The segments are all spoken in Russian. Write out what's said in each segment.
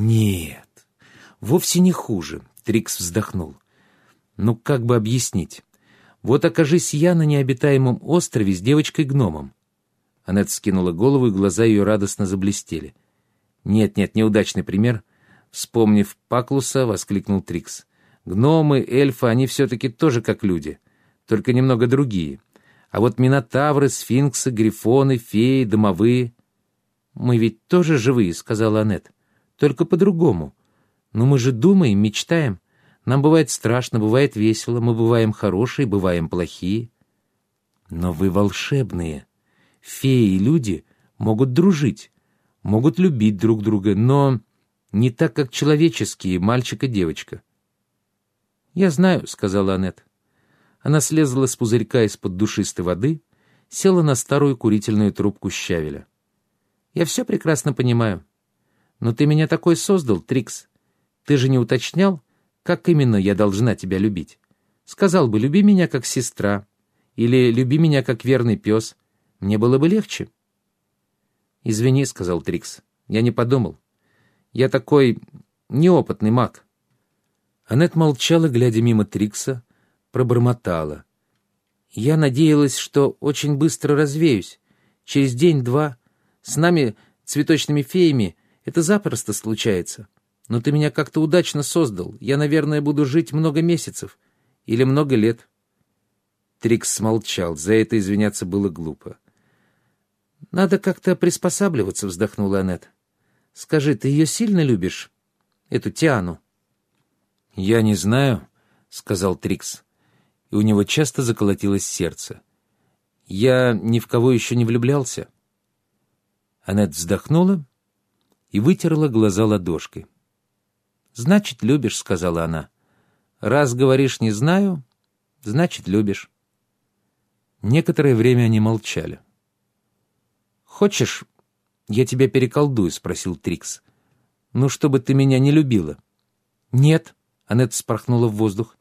Нет, вовсе не хуже, Трикс вздохнул. Ну, как бы объяснить? Вот окажись я на необитаемом острове с девочкой-гномом. Аннет скинула голову, и глаза ее радостно заблестели. «Нет-нет, неудачный пример». Вспомнив Паклуса, воскликнул Трикс. «Гномы, эльфы, они все-таки тоже как люди, только немного другие. А вот минотавры, сфинксы, грифоны, феи, домовые...» «Мы ведь тоже живые», — сказала Аннет. «Только по-другому. Но мы же думаем, мечтаем. Нам бывает страшно, бывает весело, мы бываем хорошие, бываем плохие». «Но вы волшебные», Феи и люди могут дружить, могут любить друг друга, но не так, как человеческие, мальчик и девочка. «Я знаю», — сказала Аннет. Она слезла с пузырька из-под душистой воды, села на старую курительную трубку щавеля. «Я все прекрасно понимаю. Но ты меня такой создал, Трикс. Ты же не уточнял, как именно я должна тебя любить. Сказал бы, люби меня как сестра, или люби меня как верный пес, мне было бы легче». «Извини», — сказал Трикс, — «я не подумал. Я такой неопытный маг». Аннет молчала, глядя мимо Трикса, пробормотала. «Я надеялась, что очень быстро развеюсь. Через день-два. С нами, цветочными феями, это запросто случается. Но ты меня как-то удачно создал. Я, наверное, буду жить много месяцев. Или много лет». Трикс смолчал. За это извиняться было глупо. «Надо как-то приспосабливаться», — вздохнула Аннет. «Скажи, ты ее сильно любишь? Эту Тиану?» «Я не знаю», — сказал Трикс, и у него часто заколотилось сердце. «Я ни в кого еще не влюблялся». Аннет вздохнула и вытерла глаза ладошкой. «Значит, любишь», — сказала она. «Раз говоришь «не знаю», значит, любишь». Некоторое время они молчали. «Хочешь, я тебя переколдую?» — спросил Трикс. «Ну, чтобы ты меня не любила». «Нет», — Аннет спорхнула в воздух.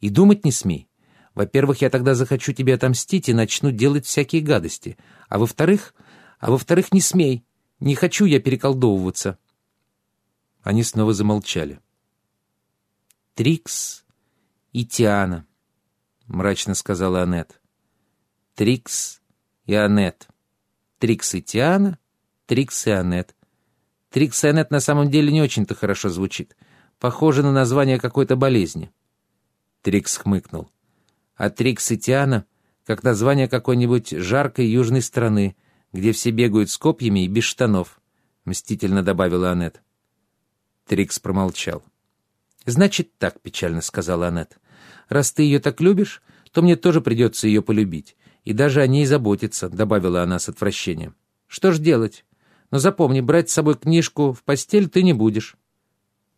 «И думать не смей. Во-первых, я тогда захочу тебе отомстить и начну делать всякие гадости. А во-вторых, а во-вторых, не смей. Не хочу я переколдовываться». Они снова замолчали. «Трикс и Тиана», — мрачно сказала Аннет. «Трикс и Аннет». Трикс и Тиана, Трикс и Аннет. Трикс и Аннет на самом деле не очень-то хорошо звучит. Похоже на название какой-то болезни. Трикс хмыкнул. А Трикс и Тиана — как название какой-нибудь жаркой южной страны, где все бегают с копьями и без штанов, — мстительно добавила Аннет. Трикс промолчал. «Значит так», — печально сказала Аннет. «Раз ты ее так любишь, то мне тоже придется ее полюбить и даже о ней заботиться», — добавила она с отвращением. «Что ж делать? Но запомни, брать с собой книжку в постель ты не будешь».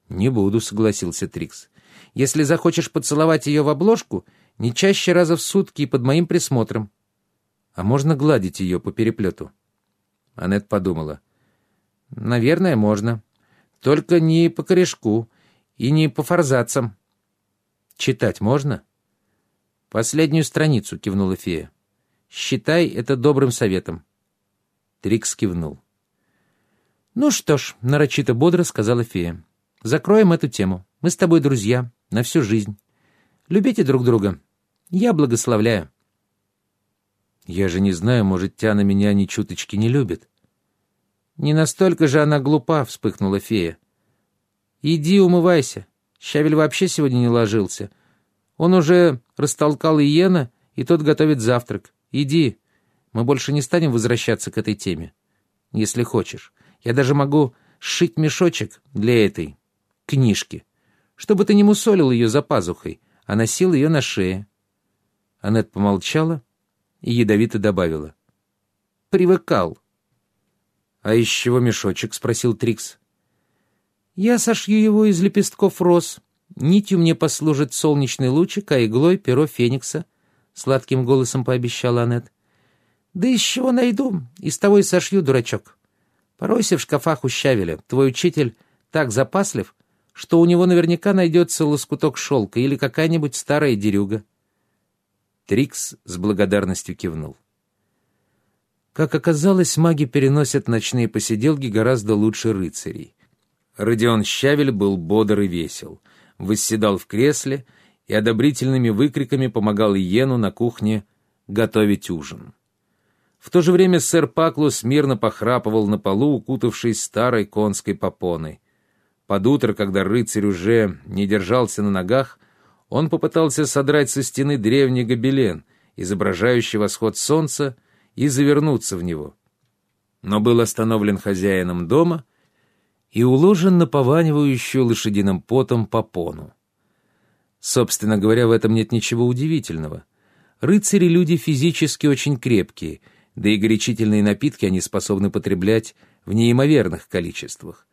«Не буду», — согласился Трикс. «Если захочешь поцеловать ее в обложку, не чаще раза в сутки и под моим присмотром». «А можно гладить ее по переплету?» Аннет подумала. «Наверное, можно. Только не по корешку и не по форзацам». «Читать можно?» «Последнюю страницу», — кивнула фея. Считай это добрым советом». Трикс кивнул. «Ну что ж», — нарочито бодро сказала фея, — «закроем эту тему. Мы с тобой друзья на всю жизнь. Любите друг друга. Я благословляю». «Я же не знаю, может, Тяна меня ни чуточки не любит». «Не настолько же она глупа», — вспыхнула фея. «Иди умывайся. Щавель вообще сегодня не ложился. Он уже растолкал Иена, и тот готовит завтрак. Иди. Мы больше не станем возвращаться к этой теме. Если хочешь. Я даже могу сшить мешочек для этой книжки, чтобы ты не мусолил ее за пазухой, а носил ее на шее. Аннет помолчала и ядовито добавила. «Привыкал». «А из чего мешочек?» — спросил Трикс. «Я сошью его из лепестков роз. Нитью мне послужит солнечный лучик, а иглой — перо феникса. — сладким голосом пообещала Аннет. «Да из чего найду? Из того и сошью, дурачок. Поройся в шкафах у Щавеля. Твой учитель так запаслив, что у него наверняка найдется лоскуток шелка или какая-нибудь старая дерюга». Трикс с благодарностью кивнул. Как оказалось, маги переносят ночные посиделки гораздо лучше рыцарей. Родион Щавель был бодр и весел, восседал в кресле и одобрительными выкриками помогал Иену на кухне готовить ужин. В то же время сэр Паклус мирно похрапывал на полу, укутавшись старой конской попоной. Под утро, когда рыцарь уже не держался на ногах, он попытался содрать со стены древний гобелен, изображающий восход солнца, и завернуться в него. Но был остановлен хозяином дома и уложен на пованивающую лошадиным потом попону. Собственно говоря, в этом нет ничего удивительного. Рыцари — люди физически очень крепкие, да и горячительные напитки они способны потреблять в неимоверных количествах.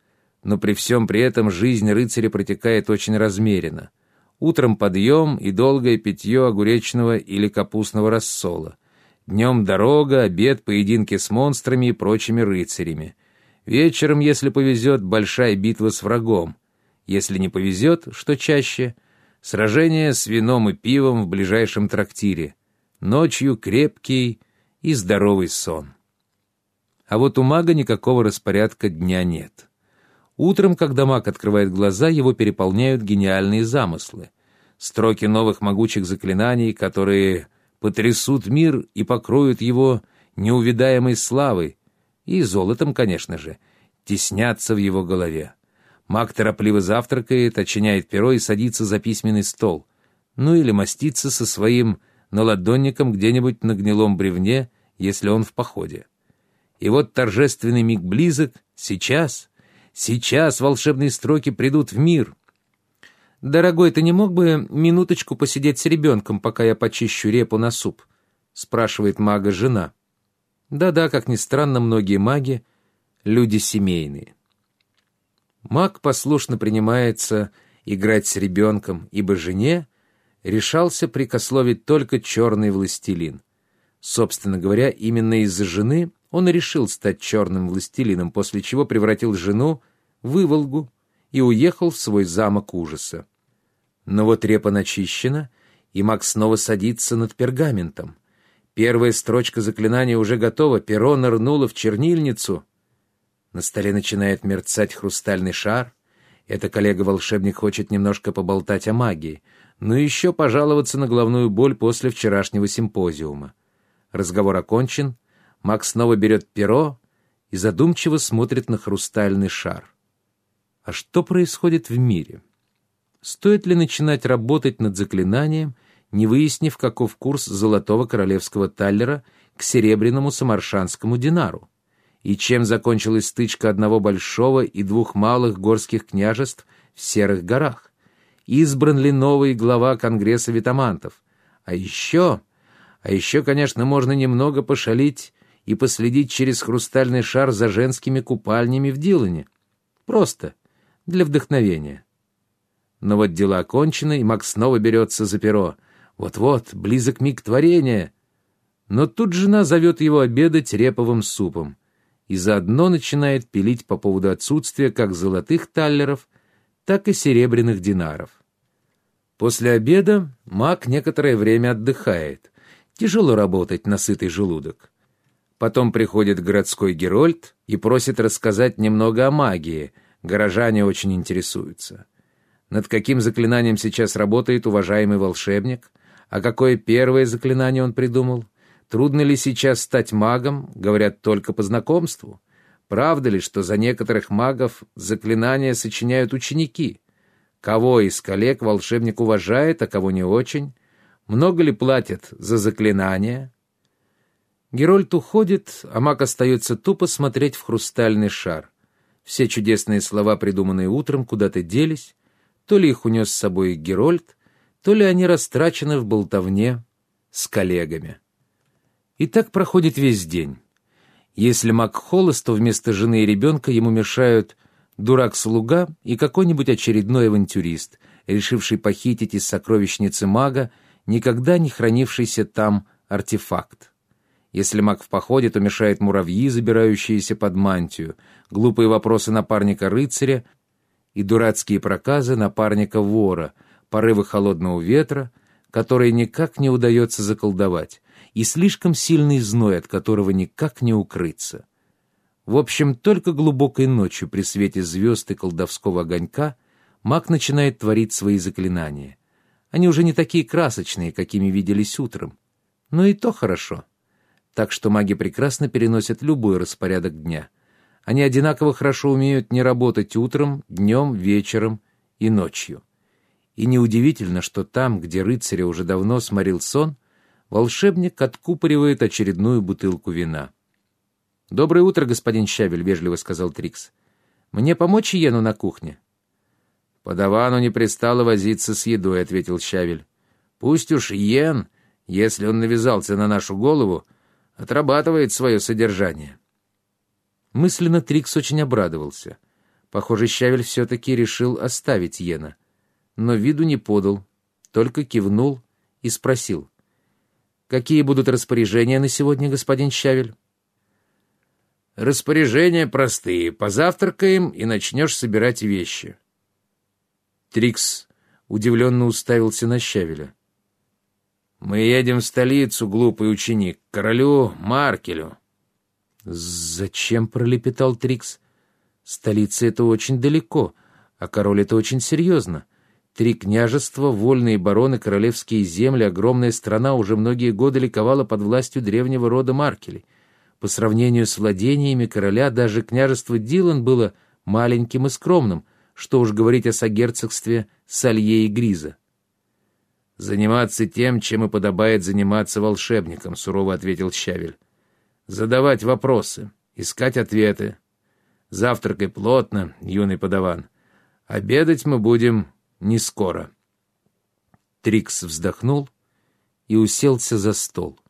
Но при всем при этом жизнь рыцаря протекает очень размеренно. Утром подъем и долгое питье огуречного или капустного рассола. Днем дорога, обед, поединки с монстрами и прочими рыцарями. Вечером, если повезет, большая битва с врагом. Если не повезет, что чаще, сражение с вином и пивом в ближайшем трактире. Ночью крепкий и здоровый сон. А вот у мага никакого распорядка дня нет. Утром, когда маг открывает глаза, его переполняют гениальные замыслы. Строки новых могучих заклинаний, которые потрясут мир и покроют его неувидаемой славой, и золотом, конечно же, теснятся в его голове. Маг торопливо завтракает, очиняет перо и садится за письменный стол. Ну или мастится со своим наладонником где-нибудь на гнилом бревне, если он в походе. И вот торжественный миг близок, сейчас, сейчас волшебные строки придут в мир. «Дорогой, ты не мог бы минуточку посидеть с ребенком, пока я почищу репу на суп?» — спрашивает мага жена. Да-да, как ни странно, многие маги — люди семейные. Маг послушно принимается играть с ребенком, ибо жене решался прикословить только черный властелин. Собственно говоря, именно из-за жены он решил стать черным властелином, после чего превратил жену в Иволгу и уехал в свой замок ужаса. Но вот репа начищена, и маг снова садится над пергаментом. Первая строчка заклинания уже готова, перо нырнуло в чернильницу. На столе начинает мерцать хрустальный шар. Это коллега-волшебник хочет немножко поболтать о магии, но еще пожаловаться на головную боль после вчерашнего симпозиума. Разговор окончен, Макс снова берет перо и задумчиво смотрит на хрустальный шар. А что происходит в мире? Стоит ли начинать работать над заклинанием — не выяснив, каков курс золотого королевского таллера к серебряному самаршанскому динару, и чем закончилась стычка одного большого и двух малых горских княжеств в Серых горах, избран ли новый глава Конгресса витамантов, а еще, а еще, конечно, можно немного пошалить и последить через хрустальный шар за женскими купальнями в Дилане. Просто, для вдохновения. Но вот дела окончены, и Макс снова берется за перо — вот-вот, близок миг творения. Но тут жена зовет его обедать реповым супом и заодно начинает пилить по поводу отсутствия как золотых таллеров, так и серебряных динаров. После обеда маг некоторое время отдыхает. Тяжело работать на сытый желудок. Потом приходит городской Герольд и просит рассказать немного о магии. Горожане очень интересуются. Над каким заклинанием сейчас работает уважаемый волшебник? А какое первое заклинание он придумал? Трудно ли сейчас стать магом? Говорят, только по знакомству. Правда ли, что за некоторых магов заклинания сочиняют ученики? Кого из коллег волшебник уважает, а кого не очень? Много ли платят за заклинания? Герольд уходит, а маг остается тупо смотреть в хрустальный шар. Все чудесные слова, придуманные утром, куда-то делись. То ли их унес с собой Герольд, то ли они растрачены в болтовне с коллегами. И так проходит весь день. Если маг холост, то вместо жены и ребенка ему мешают дурак-слуга и какой-нибудь очередной авантюрист, решивший похитить из сокровищницы мага никогда не хранившийся там артефакт. Если маг в походе, то мешают муравьи, забирающиеся под мантию, глупые вопросы напарника-рыцаря и дурацкие проказы напарника-вора — порывы холодного ветра, которые никак не удается заколдовать, и слишком сильный зной, от которого никак не укрыться. В общем, только глубокой ночью при свете звезд и колдовского огонька маг начинает творить свои заклинания. Они уже не такие красочные, какими виделись утром. Но и то хорошо. Так что маги прекрасно переносят любой распорядок дня. Они одинаково хорошо умеют не работать утром, днем, вечером и ночью. И неудивительно, что там, где рыцаря уже давно сморил сон, волшебник откупоривает очередную бутылку вина. «Доброе утро, господин Щавель», — вежливо сказал Трикс. «Мне помочь Йену на кухне?» «Подавану не пристало возиться с едой», — ответил Щавель. «Пусть уж Йен, если он навязался на нашу голову, отрабатывает свое содержание». Мысленно Трикс очень обрадовался. Похоже, Щавель все-таки решил оставить Йена. Но виду не подал, только кивнул и спросил. «Какие будут распоряжения на сегодня, господин Щавель?» Распоряжения простые. Позавтракаем и начнешь собирать вещи. Трикс удивленно уставился на Щавеля. «Мы едем в столицу, глупый ученик, к королю Маркелю». «Зачем?» — пролепетал Трикс. «Столица — это очень далеко, а король — это очень серьезно. Три княжества, вольные бароны, королевские земли, огромная страна уже многие годы ликовала под властью древнего рода Маркелей. По сравнению с владениями короля даже княжество Дилан было маленьким и скромным, что уж говорить о согерцогстве Салье и Гриза. «Заниматься тем, чем и подобает заниматься волшебником», — сурово ответил Щавель. «Задавать вопросы, искать ответы. Завтракай плотно, юный подаван. Обедать мы будем не скоро». Трикс вздохнул и уселся за стол.